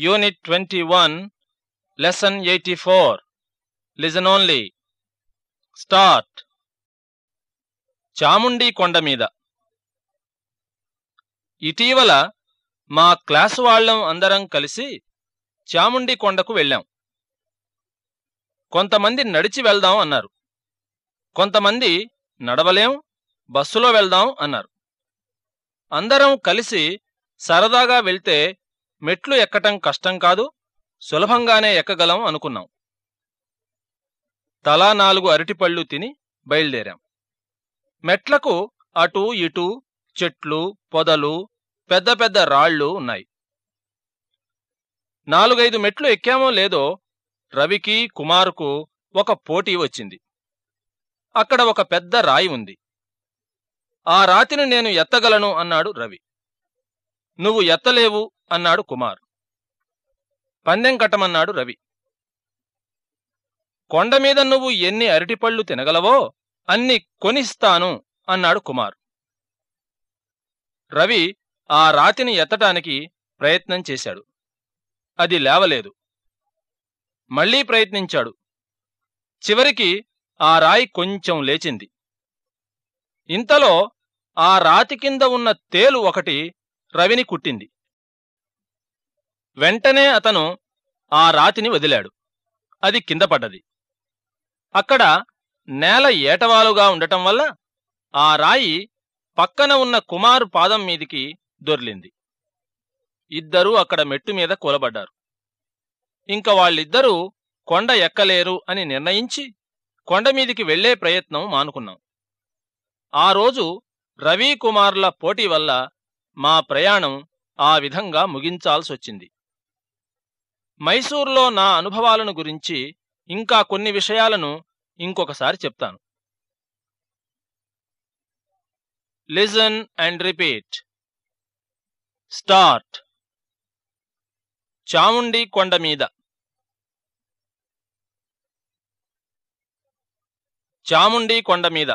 Unit twenty one lesson eighty four listen only start Chamundi కొండ మీద. ఇటీవల మా క్లాసు వాళ్ళం అందరం కలిసి చాముండి కొండకు వెళ్ళాం. కొంతమంది నడిచి వెళ్దాం అన్నారు. కొంతమంది నడవలేం బస్సులో వెళ్దాం అన్నారు. అందరం కలిసి సరదాగా వెళ్తే మెట్లు ఎక్కటం కష్టం కాదు సులభంగానే ఎక్కగలం అనుకున్నాం. తలా నాలుగు అరటిపళ్ళు తిని బయలుదేరాం. మెట్లకు అటూ ఇటూ చెట్లు పొదలు పెద్ద పెద్ద రాళ్ళు ఉన్నాయి. నాలుగైదు మెట్లు ఎక్కామో లేదో రవికి కుమారుకు ఒక పోటీ వచ్చింది. అక్కడ ఒక పెద్ద రాయి ఉంది. ఆ రాతిని నేను ఎత్తగలను అన్నాడు రవి. నువ్వు ఎత్తలేవు అన్నాడు కుమార్. పందెం కట్టమన్నాడు రవి. కొండ మీద నువ్వు ఎన్ని అరటిపళ్ళు తినగలవో అన్ని కొనిస్తాను అన్నాడు కుమార్. రవి ఆ రాతిని ఎత్తటానికి ప్రయత్నం చేశాడు. అది లేవలేదు. మళ్ళీ ప్రయత్నించాడు. చివరికి ఆ రాయి కొంచెం లేచింది. ఇంతలో ఆ రాతి కింద ఉన్న తేలు ఒకటి రవిని కుట్టింది. వెంటనే అతను ఆ రాతిని వదిలాడు. అది కింద పడ్డది. అక్కడ నేల ఏటవాలుగా ఉండటం వల్ల ఆ రాయి పక్కన ఉన్న కుమారు పాదం మీదికి దొర్లింది. ఇద్దరూ అక్కడ మెట్టు మీద కూలబడ్డారు. ఇంక వాళ్ళిద్దరూ కొండ ఎక్కలేరు అని నిర్ణయించి కొండమీదికి వెళ్ళే ప్రయత్నం మానుకున్నాం. ఆ రోజు రవి కుమార్ల పోటీ వల్ల మా ప్రయాణం ఆ విధంగా ముగించాల్సొచ్చింది. మైసూర్లో నా అనుభవాలను గురించి ఇంకా కొన్ని విషయాలను ఇంకొకసారి చెప్తాను. Listen and repeat start Chamundi కొండ మీద. చాముండి కొండ మీద.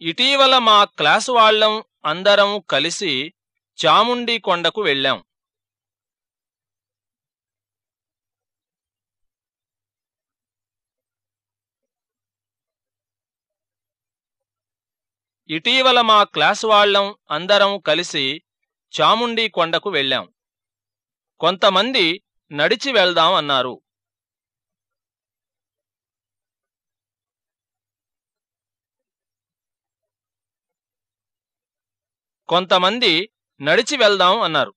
ఇటీవల మా క్లాసు వాళ్ళం అందరం కలిసి చాముండి కొండకు వెళ్ళాం. ఇటీవల మా క్లాస్ వాళ్ళం అందరం కలిసి చాముండి కొండకు వెళ్ళాం. కొంతమంది నడిచి వెళ్దాం అన్నారు. కొంతమంది నడిచి వెళ్దాం అన్నారు.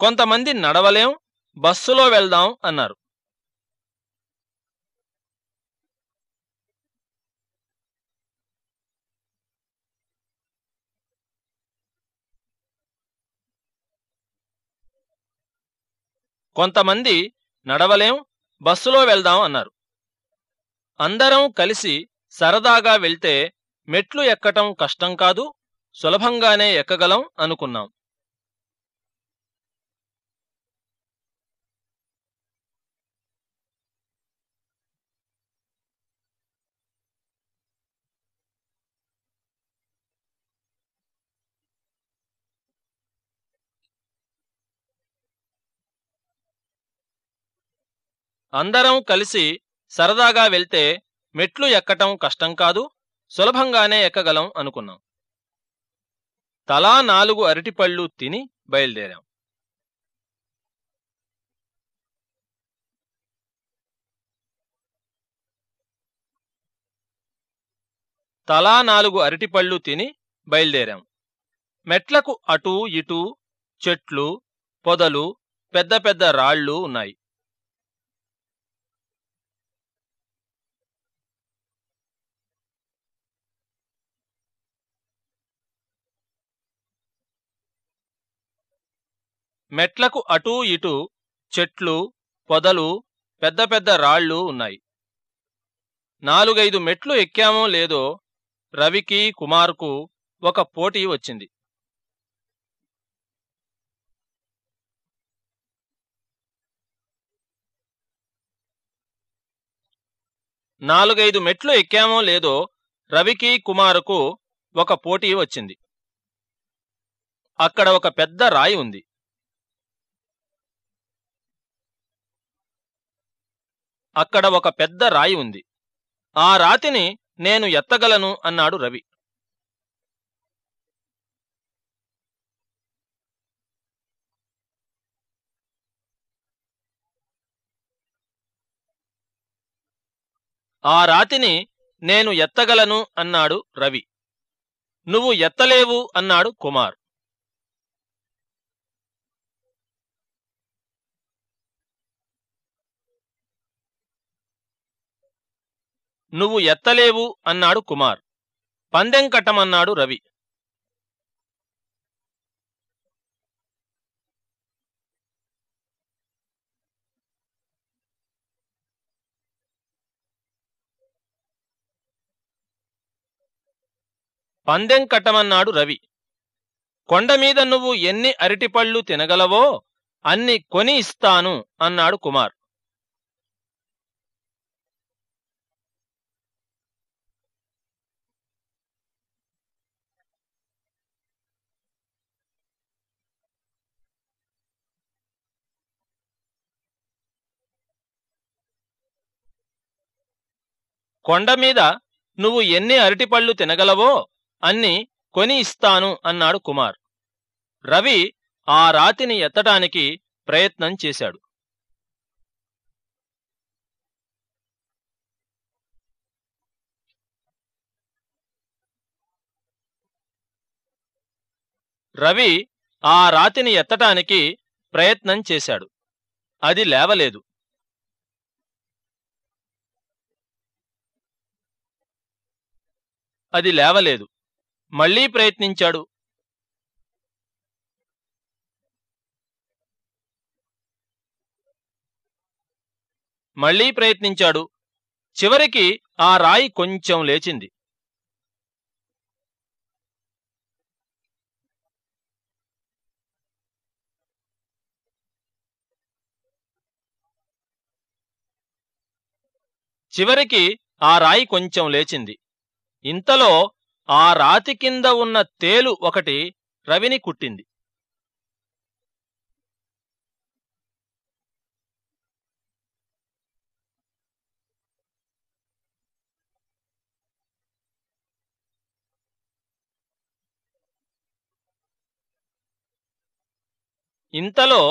కొంతమంది నడవలేం బస్సులో వెళ్దాం అన్నారు. కొంతమంది నడవలేం బస్సులో వెళ్దాం అన్నారు. అందరం కలిసి సరదాగా వెళ్తే మెట్లు ఎక్కటం కష్టం కాదు సులభంగానే ఎక్కగలం అనుకున్నాం. అందరం కలిసి సరదాగా వెళ్తే మెట్లు ఎక్కటం కష్టం కాదు సులభంగానే ఎక్కగలం అనుకున్నాం. తలా నాలుగు అరటిపళ్ళు తిని బయలుదేరాం. తలా నాలుగు అరటిపళ్ళు తిని బయలుదేరాం. మెట్లకు అటూ ఇటూ చెట్లు పొదలు పెద్ద పెద్ద రాళ్ళు ఉన్నాయి. మెట్లకు అటూ ఇటూ చెట్లు పొదలు పెద్ద పెద్ద రాళ్ళు ఉన్నాయి. నాలుగైదు మెట్లు ఎక్కామో లేదో రవికి కుమార్కు ఒక పోటీ వచ్చింది. నాలుగైదు మెట్లు ఎక్కామో లేదో రవికి కుమారుకు ఒక పోటీ వచ్చింది. అక్కడ ఒక పెద్ద రాయి ఉంది. అక్కడ ఒక పెద్ద రాయి ఉంది. ఆ రాతిని నేను ఎత్తగలను అన్నాడు రవి. ఆ రాతిని నేను ఎత్తగలను అన్నాడు రవి. నువ్వు ఎత్తలేవు అన్నాడు కుమార్. నువ్వు ఎత్తలేవు అన్నాడు కుమార్. పందెం కట్టమన్నాడు రవి. పందెం కట్టమన్నాడు రవి. కొండమీద నువ్వు ఎన్ని అరటిపళ్ళు తినగలవో అన్ని కొని ఇస్తాను అన్నాడు కుమార్. కొండమీద నువ్వు ఎన్ని అరటిపళ్ళు తినగలవో అన్ని కొని ఇస్తాను అన్నాడు కుమార్. రవి ఆ రాతిని ఎత్తటానికి ప్రయత్నం చేశాడు. రవి ఆ రాతిని ఎత్తటానికి ప్రయత్నం చేశాడు. అది లేవలేదు. అది లేవలేదు. మళ్ళీ ప్రయత్నించాడు. మళ్ళీ ప్రయత్నించాడు. చివరికి ఆ రాయి కొంచెం లేచింది. చివరికి ఆ రాయి కొంచెం లేచింది. ఇంతలో ఆ రాతి కింద ఉన్న తేలు ఒకటి రవిని కుట్టింది. ఇంతలో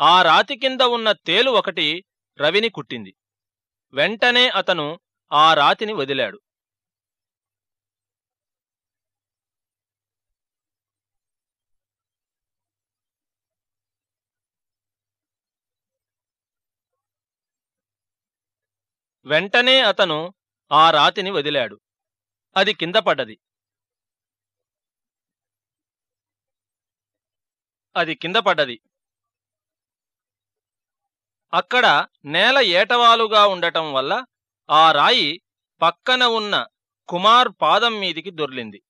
ఆ రాతి కింద ఉన్న తేలు ఒకటి రవిని కుట్టింది. వెంటనే అతను ఆ రాతిని వదిలాడు. వెంటనే అతను ఆ రాతిని వదిలాడు. అది కింద పడ్డది. అది కింద పడ్డది. అక్కడ నేల ఏటవాలుగా ఉండటం వల్ల ఆ రాయి పక్కన ఉన్న కుమార్ పాదం మీదికి దొర్లింది.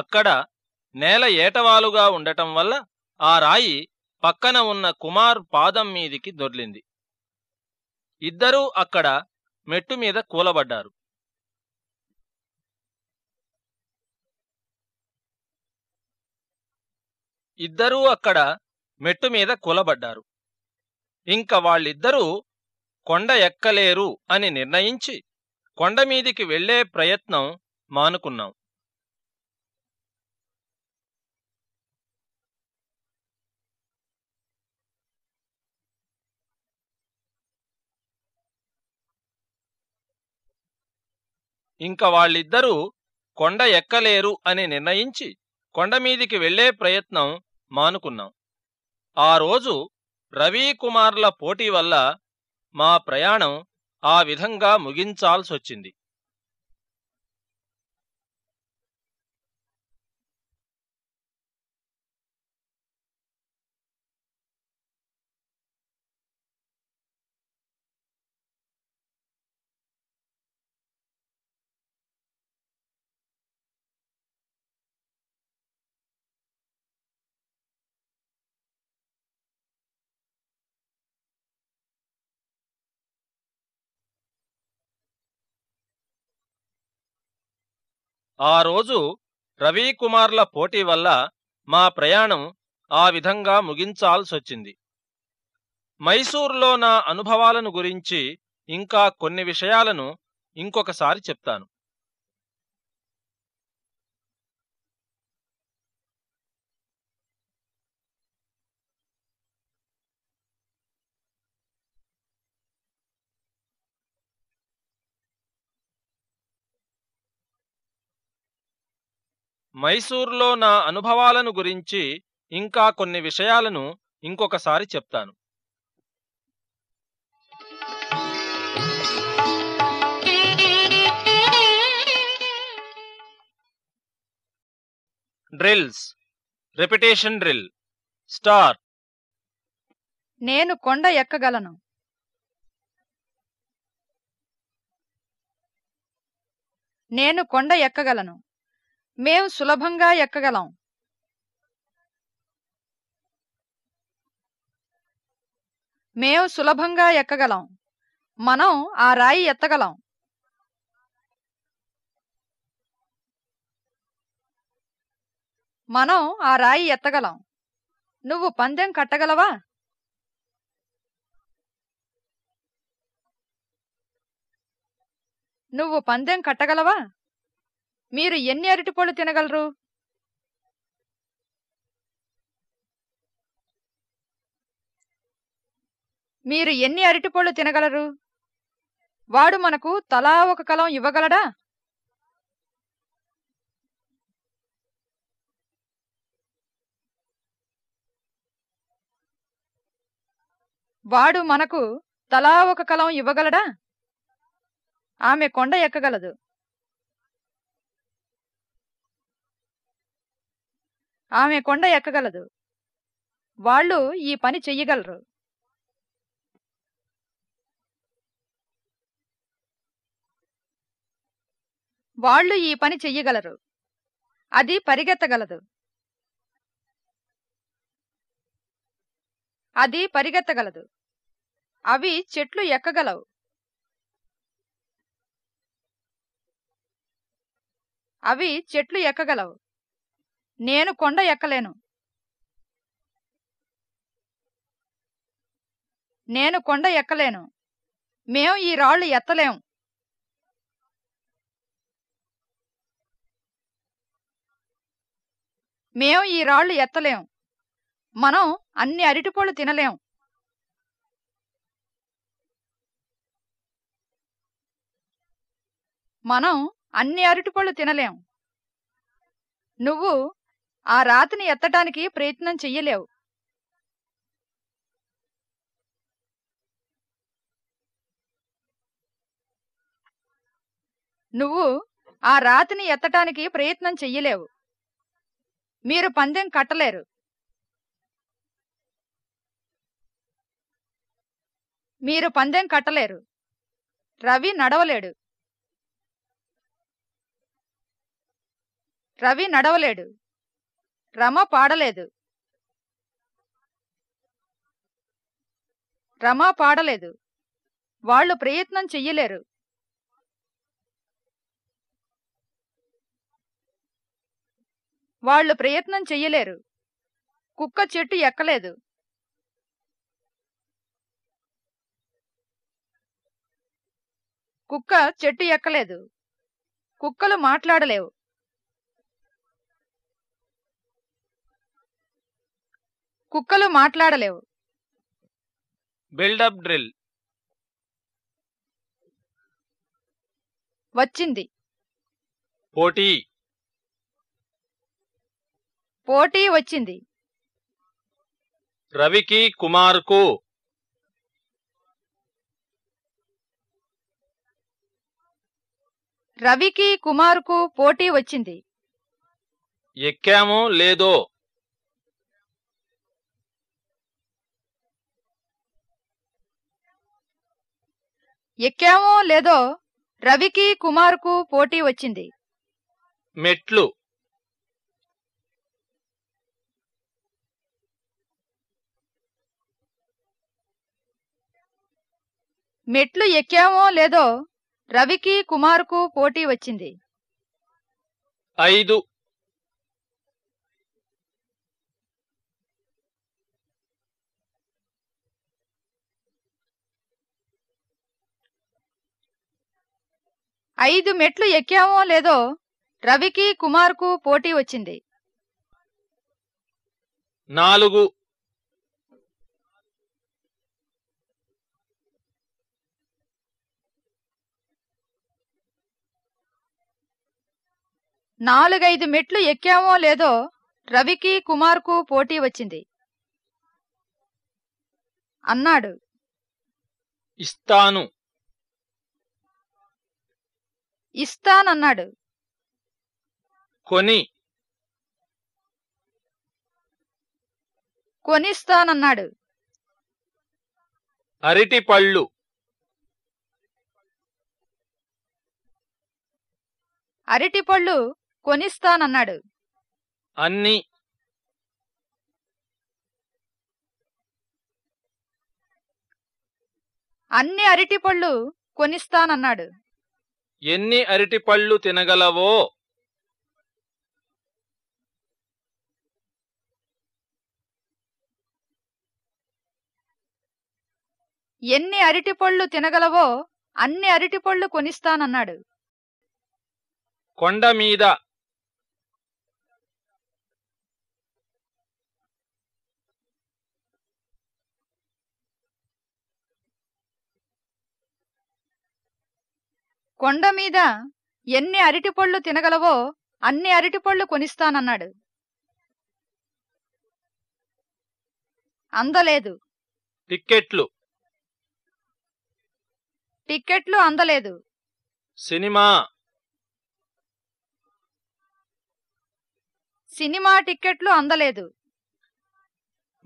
అక్కడ నేల ఏటవాలుగా ఉండటం వల్ల ఆ రాయి పక్కన ఉన్న కుమార్ పాదం మీదికి దొర్లింది. ఇద్దరూ అక్కడ మెట్టు మీద కూలబడ్డారు. ఇద్దరూ అక్కడ మెట్టు మీద కూలబడ్డారు. ఇంక వాళ్ళిద్దరూ కొండ ఎక్కలేరు అని నిర్ణయించి కొండమీదికి వెళ్ళే ప్రయత్నం మానుకున్నాం. ఇంక వాళ్ళిద్దరూ కొండ ఎక్కలేరు అని నిర్ణయించి కొండమీదికి వెళ్ళే ప్రయత్నం మానుకున్నాం. ఆ రోజు రవీకుమార్ల పోటీ వల్ల మా ప్రయాణం ఆ విధంగా ముగించాల్సొచ్చింది. ఆ రోజు రవికుమార్ల పోటీ వల్ల మా ప్రయాణం ఆ విధంగా ముగించాల్సొచ్చింది. మైసూర్లో నా అనుభవాలను గురించి ఇంకా కొన్ని విషయాలను ఇంకొకసారి చెప్తాను. మైసూర్లో నా అనుభవాలను గురించి ఇంకా కొన్ని విషయాలను ఇంకొకసారి చెప్తాను. డ్రిల్స్. Repetition drill. స్టార్. నేను కొండ ఎక్కగలను? నేను కొండ ఎక్కగలను? మేం సులభంగా ఎక్కగలం. మేం సులభంగా ఎక్కగలం. మనం ఆ రాయి ఎత్తగలం. మనం ఆ రాయి ఎత్తగలం. నువ్వు పందెం కట్టగలవా? నువ్వు పందెం కట్టగలవా? మీరు ఎన్ని అరటిపళ్ళు తినగలరు? మీరు ఎన్ని అరటిపళ్ళు తినగలరు? వాడు మనకు తలా ఒక కలం ఇవ్వగలడా? వాడు మనకు తలా ఒక కలం ఇవ్వగలడా? ఆమె కొండ ఎక్కగలదు. ఆమె కొండ ఎక్కగలదు. వాళ్ళు ఈ పని చెయ్యగలరు. వాళ్ళు ఈ పని చెయ్యగలరు. అది పరిగెత్తగలదు. అది పరిగెత్తగలదు. అవి చెట్లు ఎక్కగలవు. అవి చెట్లు ఎక్కగలవు. నేను కొండ ఎక్కలేను. నేను కొండ ఎక్కలేను. మేం ఈ రాళ్ళు ఎత్తలేం. మేము ఈ రాళ్ళు ఎత్తలేం. మనం అన్ని అరటిపళ్ళు తినలేం. మనం అన్ని అరటిపళ్ళు తినలేం. నువ్వు ఆ రాతిని ఎత్తటానికి ప్రయత్నం చెయ్యలేవు. నువ్వు ఆ రాతిని ఎత్తటానికి ప్రయత్నం చెయ్యలేవు. మీరు పందెం కట్టలేరు. మీరు పందెం కట్టలేరు. రవి నడవలేడు. రవి నడవలేడు. రమ పాడలేదు. రమ పాడలేదు. వాళ్ళు ప్రయత్నం చెయ్యలేరు. వాళ్ళు ప్రయత్నం చెయ్యలేరు. కుక్క చెట్టు ఎక్కలేదు. కుక్క చెట్టు ఎక్కలేదు. కుక్కలు మాట్లాడలేవు. కుక్కలు మాట్లాడలేవు. Buildup drill. వచ్చింది. పోటీ. పోటీ వచ్చింది. రవికి కుమార్కు. రవికి కుమార్కు పోటీ వచ్చింది. ఎక్కామో లేదో. ఎక్కామో లేదో రవికి కుమార్కు పోటీ వచ్చింది. మెట్లు. మెట్లు ఎక్కామో లేదో రవికి కుమార్కు పోటీ వచ్చింది. ఐదు. ఐదు మెట్లు ఎక్కామో లేదో రవికి కుమార్కు పోటీ వచ్చింది. నాలుగు. నాలుగైదు మెట్లు ఎక్కామో లేదో రవికి కుమార్కు పోటీ వచ్చింది. అన్నాడు. ఇస్తాను. ఇస్తానన్నాడు. కొని. కొనిస్తానన్నాడు. అరటిపళ్ళు అరటిపళ్ళు కొనిస్తానన్నాడు. అన్ని. అన్ని అరటిపళ్ళు కొనిస్తానన్నాడు. ఎన్ని అరటిపళ్ళు తినగలవో? ఎన్ని అరటిపళ్ళు తినగలవో అన్ని అరటిపళ్ళు కొనిస్తానన్నాడు. కొండ మీద కొండ మీద ఎన్ని అరటిపళ్ళు తినగలవో అన్ని అరటిపళ్ళు కొనిస్తానన్నాడు. అందలేదు. టిక్కెట్లు. టిక్కెట్లు అందలేదు. సినిమా. సినిమా టిక్కెట్లు అందలేదు.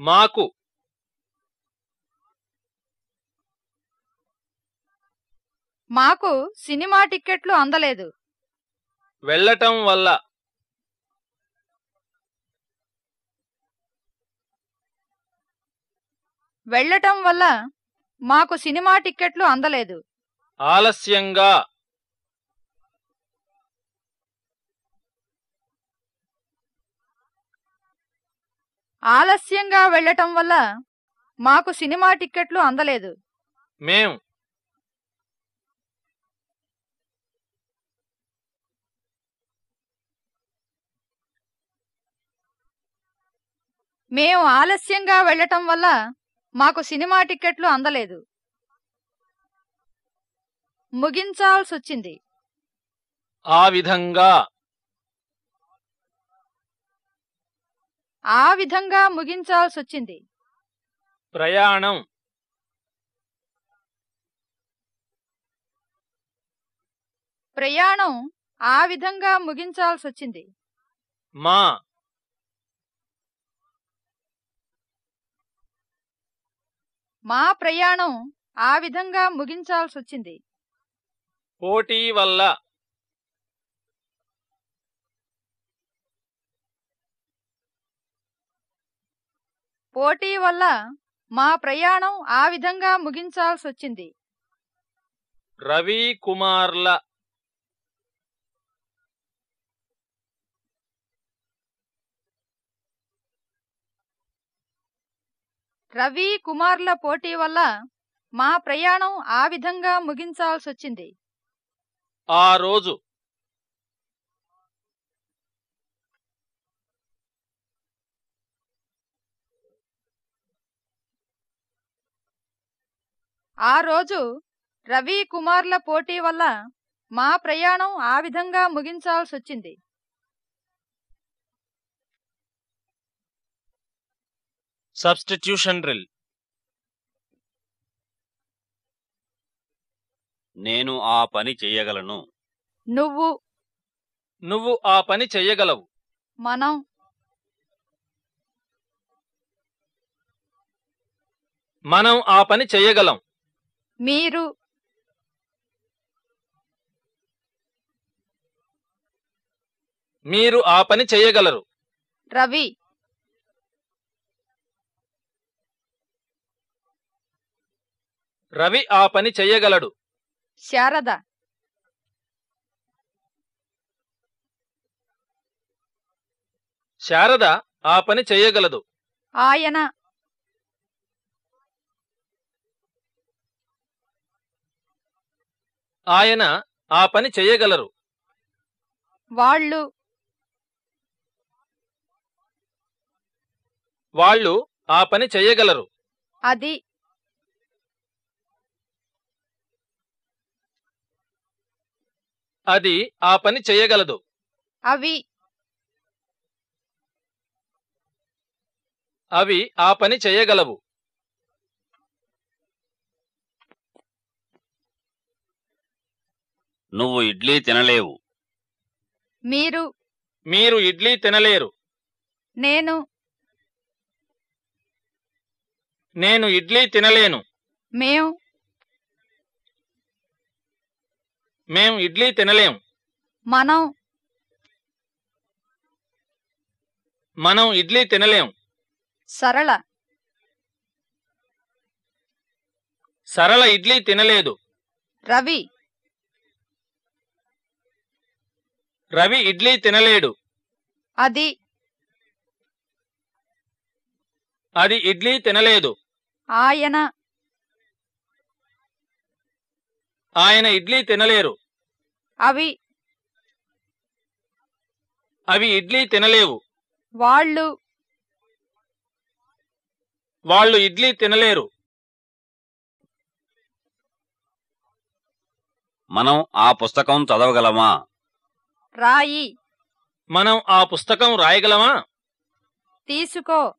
మాకు. మాకు సినిమా టిక్కెట్లు అందలేదు. వెళ్ళటం వల్ల. వెళ్ళటం వల్ల మాకు సినిమా టిక్కెట్లు అందలేదు. ఆలస్యంగా. ఆలస్యంగా వెళ్ళటం వల్ల మాకు సినిమా టిక్కెట్లు అందలేదు. మేం మేము ఆలస్యంగా వెళ్ళటం వల్ల మాకు సినిమా టిక్కెట్లు అందలేదు. ముగించాల్సొచ్చింది. ఆ విధంగా. ఆ విధంగా ముగించాల్సొచ్చింది. ప్రయాణం. ప్రయాణం ఆ విధంగా ముగించాల్సొచ్చింది. మా మా ప్రయాణం ఆ విధంగా ముగించాల్సొచ్చింది. పోటీ వల్ల. పోటీ వల్ల మా ప్రయాణం ఆ విధంగా ముగించాల్సొచ్చింది. రవి కుమార్ల రవి కుమార్ల పోటీ వల్ల మా ప్రయాణం ఆ విధంగా ముగించాల్సొచ్చింది. ఆ రోజు ఆ రోజు రవి కుమార్ల పోటీ వల్ల మా ప్రయాణం ఆ విధంగా ముగించాల్సొచ్చింది. సబ్స్టిట్యూషన్ డ్రిల్ నేను ఆ పని చెయ్యగలను నువ్వు. నువ్వు ఆ పని చెయ్యగలవు మనం. మనం ఆ పని చెయ్యగలం మీరు. మీరు ఆ పని చెయ్యగలరు రవి. రవి ఆ పని చెయ్యగలడు. శారద. శారద ఆ పని చెయ్యగలదు. ఆయన. ఆయన ఆ పని చెయ్యగలరు. వాళ్ళు. వాళ్ళు ఆ పని చెయ్యగలరు. అది. అది ఆ పని చెయ్యగలదు అవి అవి ఆ పని చెయ్యగలవు నువ్వు ఇడ్లీ తినలేవు. మీరు? మీరు ఇడ్లీ తినలేరు. నేను? నేను ఇడ్లీ తినలేను. మేం మేం ఇడ్లీ తినలేం. మనం? మనం ఇడ్లీ తినలేం. సరళ. సరళ ఇడ్లీ తినలేదు. రవి. రవి ఇడ్లీ తినలేడు. అది? అది ఇడ్లీ తినలేదు. ఆయన? ఆయన ఇడ్లీ తినలేరు. అవి అవి ఇడ్లీ తినలేవు. వాళ్ళు వాళ్ళు ఇడ్లీ తినలేరు. మనం ఆ పుస్తకం చదవగలమా? రాయి. మనం ఆ పుస్తకం రాయగలమా? తీసుకో.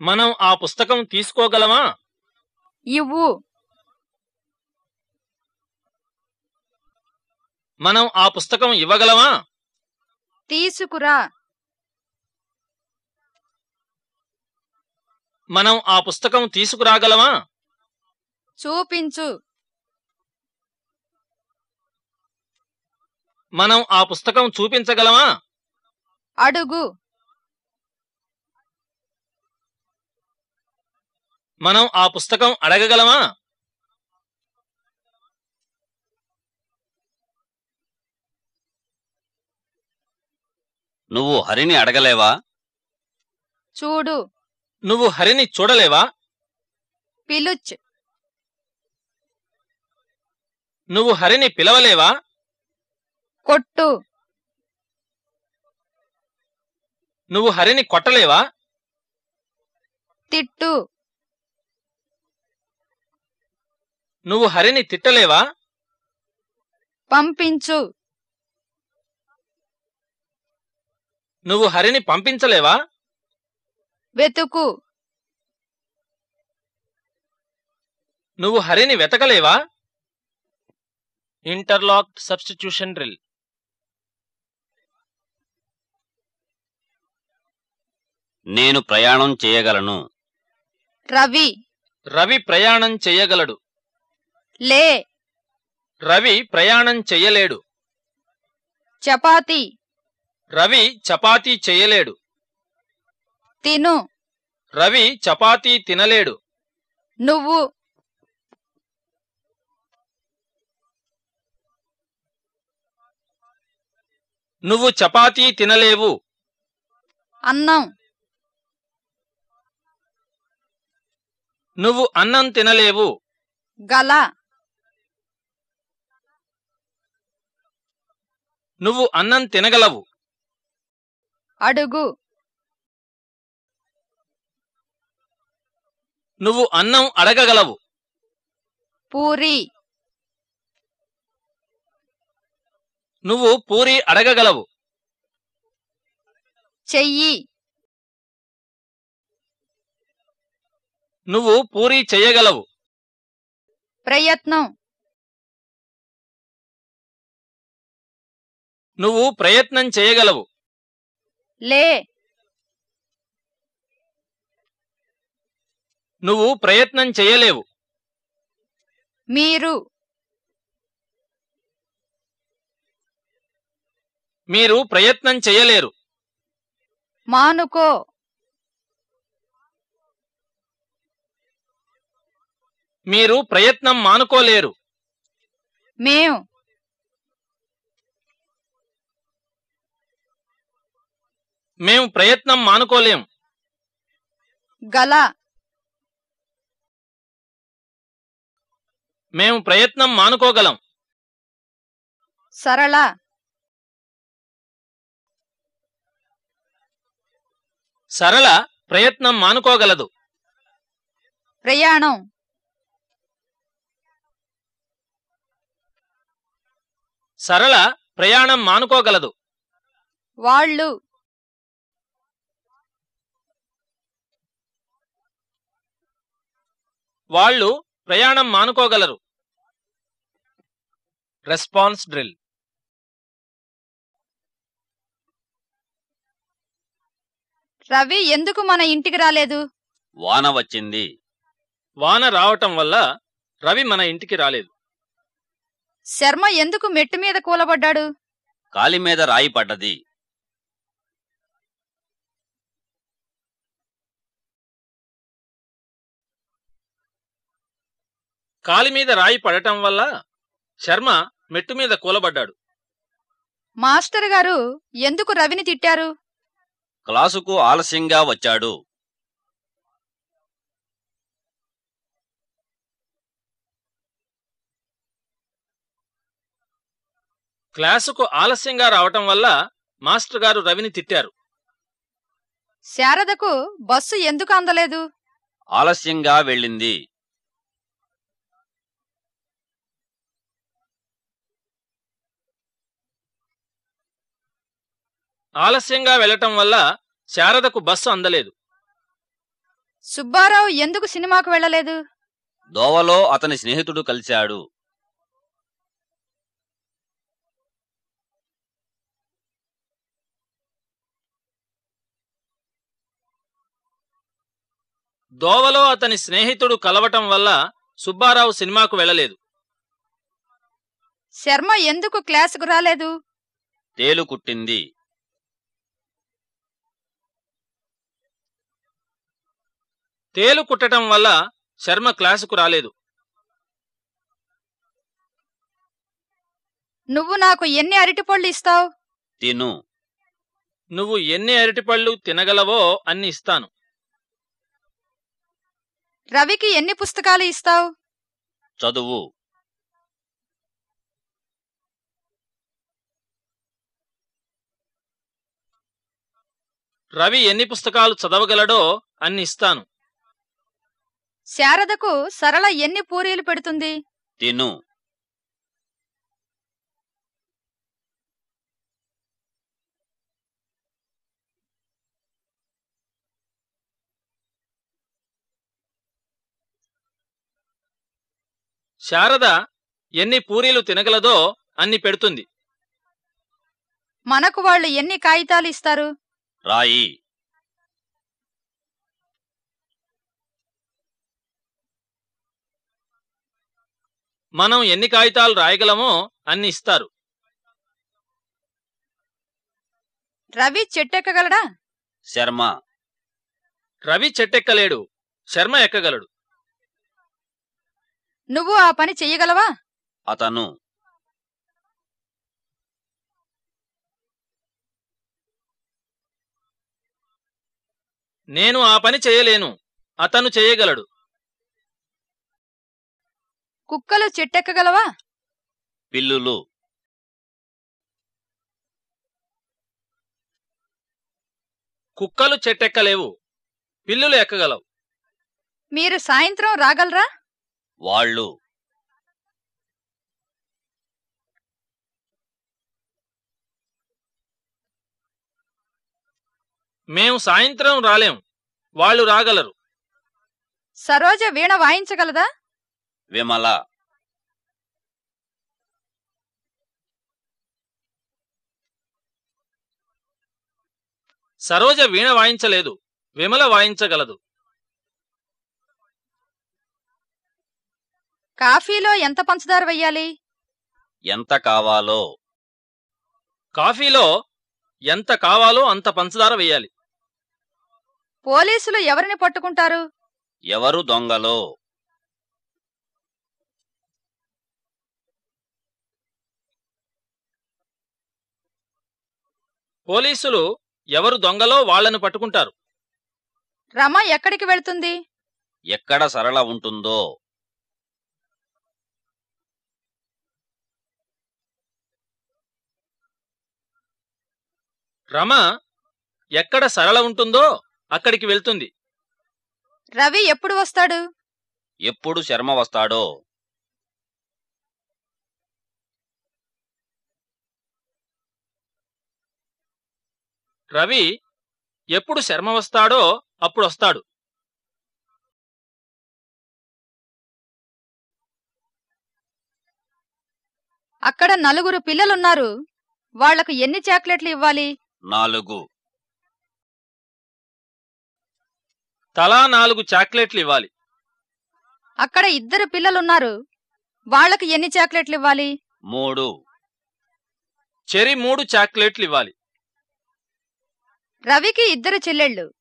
మనం ఆ పుస్తకం తీసుకోగలమా? ఇవ్వు. మనం ఆ పుస్తకం ఇవ్వగలమా? తీసుకురా. మనం ఆ పుస్తకం తీసుకురాగలమా? చూపించు. మనం ఆ పుస్తకం చూపించగలమా? అడుగు. మనం ఆ పుస్తకం అడగగలమా? నువ్వు హరిని అడగలేవా? చూడు. నువ్వు హరిని చూడలేవా? పిలుచ్. నువ్వు హరిని పిలవలేవా? కొట్టు. నువ్వు హరిని కొట్టలేవా? తిట్టు. నువ్వు హరిని తిట్టలేవా? పంపించు. నువ్వు హరిని పంపించలేవా? వెతుకు. నువ్వు హరిని వెతకలేవా? ఇంటర్లాక్డ్ సబ్స్టిట్యూషన్ డ్రిల్ నేను ప్రయాణం చేయగలను. రవి. రవి ప్రయాణం చెయ్యగలడు లే. రవి ప్రయాణం చెయ్యలేడు చపాతి. రవి చపాతీ చెయ్యలేడు తిను. రవి చపాతీ తినలేడు. నువ్వు. నువ్వు చపాతీ తినలేవు. అన్నం. నువ్వు అన్నం తినలేవు. గల. నువ్వు అన్నం తినగలవు. అడుగు. నువ్వు అన్నం అడగగలవు. పూరి. నువ్వు పూరి అడగగలవు. చెయ్యి. నువ్వు పూరి చెయ్యగలవు. ప్రయత్నం. నువ్వు ప్రయత్నం చేయగలవు. లే. నువ్వు ప్రయత్నం చేయలేవు. మీరు. మీరు ప్రయత్నం చేయలేరు. మానుకో. మీరు ప్రయత్నం మానుకోలేరు. మేం మేము ప్రయత్నం మానుకోలేం. గల మేము ప్రయత్నం మానుకోగలం. సరళ సరళ ప్రయత్నం మానుకోగలదు. ప్రయాణం సరళ ప్రయాణం మానుకోగలదు. వాళ్ళు వాళ్ళు ప్రయాణం మానుకోగలరు. రెస్పాన్స్ డ్రిల్ రవి ఎందుకు మన ఇంటికి రాలేదు? వాన వచ్చింది. వాన రావటం వల్ల రవి మన ఇంటికి రాలేదు. శర్మ ఎందుకు మెట్టు మీద కూలబడ్డాడు? కాలి మీద రాయి పడ్డది. కాలి మీద రాయి పడటం వల్ల శర్మ మెట్టు మీద కూలబడ్డాడు. మాస్టర్ గారు ఎందుకు రవిని తిట్టారు? క్లాసుకు ఆలస్యంగా వచ్చాడు. క్లాసుకు ఆలస్యంగా రావటం వల్ల మాస్టర్ గారు రవిని తిట్టారు. శారదకు బస్సు ఎందుకు అందలేదు? ఆలస్యంగా వెళ్ళింది. ఆలస్యంగా వెళ్ళటం వల్ల శారదకు బస్సు అందలేదు. సుబ్బారావు ఎందుకు సినిమాకు వెళ్ళలేదు? దోవలో అతని స్నేహితుడు కలిశాడు. దోవలో అతని స్నేహితుడు కలవటం వల్ల సుబ్బారావు సినిమాకు వెళ్ళలేదు. శర్మ ఎందుకు క్లాసుకు రాలేదు? తేలు కుట్టింది. తేలు కుట్టటం వల్ల శర్మ క్లాసుకు రాలేదు. నువ్వు నాకు ఎన్ని అరటిపళ్ళు ఇస్తావు? తిను. నువ్వు ఎన్ని అరటిపళ్ళు తినగలవో అన్ని ఇస్తాను. రవికి ఎన్ని పుస్తకాలు ఇస్తావు? చదువు. రవి ఎన్ని పుస్తకాలు చదవగలడో అన్ని ఇస్తాను. శారదకు సరళ ఎన్ని పూరీలు పెడుతుంది? తిను. శారద ఎన్ని పూరీలు తినగలదో అన్ని పెడుతుంది. మనకు వాళ్ళు ఎన్ని కాగితాలు ఇస్తారు? రాయి. మనం ఎన్ని కాగితాలు రాయగలమో అన్ని ఇస్తారు. రవి చెట్టెక్కగలడా? శర్మ. రవి చెట్టెక్కలేడు శర్మ ఎక్కగలడు? నువ్వు ఆ పని చెయ్యగలవా? అతను. నేను ఆ పని చేయలేను అతను చేయగలడు. కుక్కలు చెట్టెక్కగలవా? పిల్లులు. కుక్కలు చెట్టెక్కలేవు. పిల్లులు ఎక్కగలవు. మీరు సాయంత్రం రాగలరా? వాళ్ళు. మేము సాయంత్రం రాలేం. వాళ్ళు రాగలరు. సరోజ వీణ వాయించగలదా? విమల. సరోజ వీణ వాయించలేదు విమల వాయించగలదు. కాఫీలో ఎంత పంచదార వెయ్యాలి? ఎంత కావాలో? కాఫీలో ఎంత కావాలో అంత పంచదార వేయాలి పోలీసులు ఎవరిని పట్టుకుంటారు? ఎవరు దొంగలో? పోలీసులు ఎవరు దొంగలో వాళ్ళను పట్టుకుంటారు. రమ ఎక్కడికి వెళ్తుంది? ఎక్కడ సరళ ఉంటుందో? రమ ఎక్కడ సరళ ఉంటుందో అక్కడికి వెళ్తుంది. రవి ఎప్పుడు వస్తాడు? ఎప్పుడు శర్మ వస్తాడో? రవి ఎప్పుడు శర్మ వస్తాడో అప్పుడు వస్తాడు. అక్కడ నలుగురు పిల్లలున్నారు. వాళ్ళకు ఎన్ని చాక్లెట్లు ఇవ్వాలి? నాలుగు. తలా నాలుగు చాక్లెట్లు ఇవ్వాలి. అక్కడ ఇద్దరు పిల్లలున్నారు. వాళ్ళకు ఎన్ని చాక్లెట్లు ఇవ్వాలి? మూడు. చెరి మూడు చాక్లెట్లు ఇవ్వాలి. రవికి ఇద్దరు చెల్లెళ్ళు.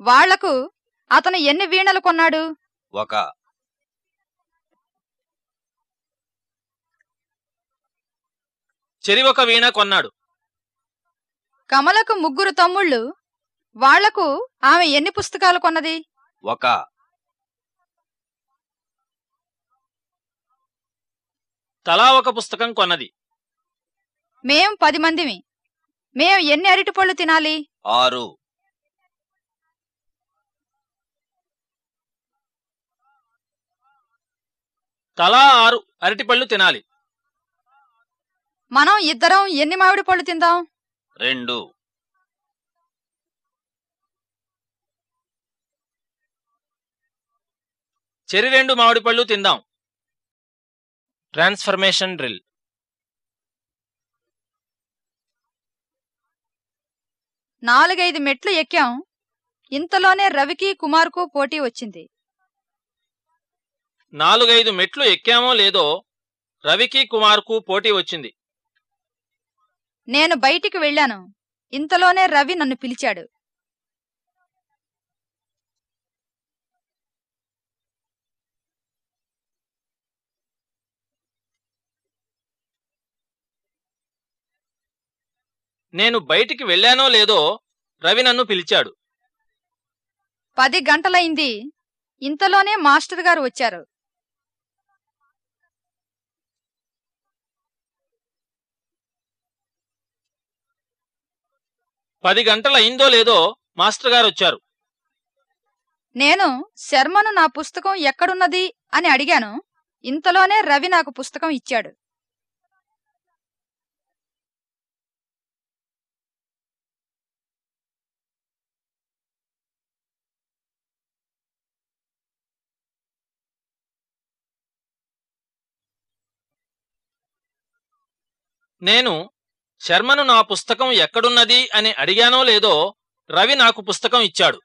వాళ్ళకు అతను ఎన్ని వీణలు కొన్నాడు? ఒక. చెరి ఒక వీణ కొన్నాడు. కమలకు ముగ్గురు తమ్ముళ్ళు. వాళ్ళకు ఆమె ఎన్ని పుస్తకాలు కొన్నది? ఒక. తలా ఒక పుస్తకం కొన్నది. మేం పది మందిమి. మేం ఎన్ని అరటిపళ్ళు తినాలి? ఆరు. తలా ఆరు అరటిపళ్ళు తినాలి. మనం ఇద్దరం ఎన్ని మామిడి పళ్ళు తిందాం? రెండు. చెరి రెండు మామిడి పళ్ళు తిందాం. Transformation drill. నాలుగైదు మెట్లు ఎక్కాం. ఇంతలోనే రవికి కుమార్కు పోటీ వచ్చింది. నాలుగైదు మెట్లు ఎక్కామో లేదో రవికి కుమార్కు పోటీ వచ్చింది. నేను బయటికి వెళ్ళాను. ఇంతలోనే రవి నన్ను పిలిచాడు. నేను బయటికి వెళ్ళానో లేదో రవి నన్ను పిలిచాడు. పది గంటలైంది. ఇంతలోనే మాస్టర్ గారు వచ్చారు. పది గంటలయిందో లేదో మాస్టర్ గారు వచ్చారు. నేను శర్మను నా పుస్తకం ఎక్కడున్నది అని అడిగాను. ఇంతలోనే రవి నాకు పుస్తకం ఇచ్చాడు. నేను శర్మను నా పుస్తకం ఎక్కడున్నది అని అడిగానో లేదో రవి నాకు పుస్తకం ఇచ్చాడు.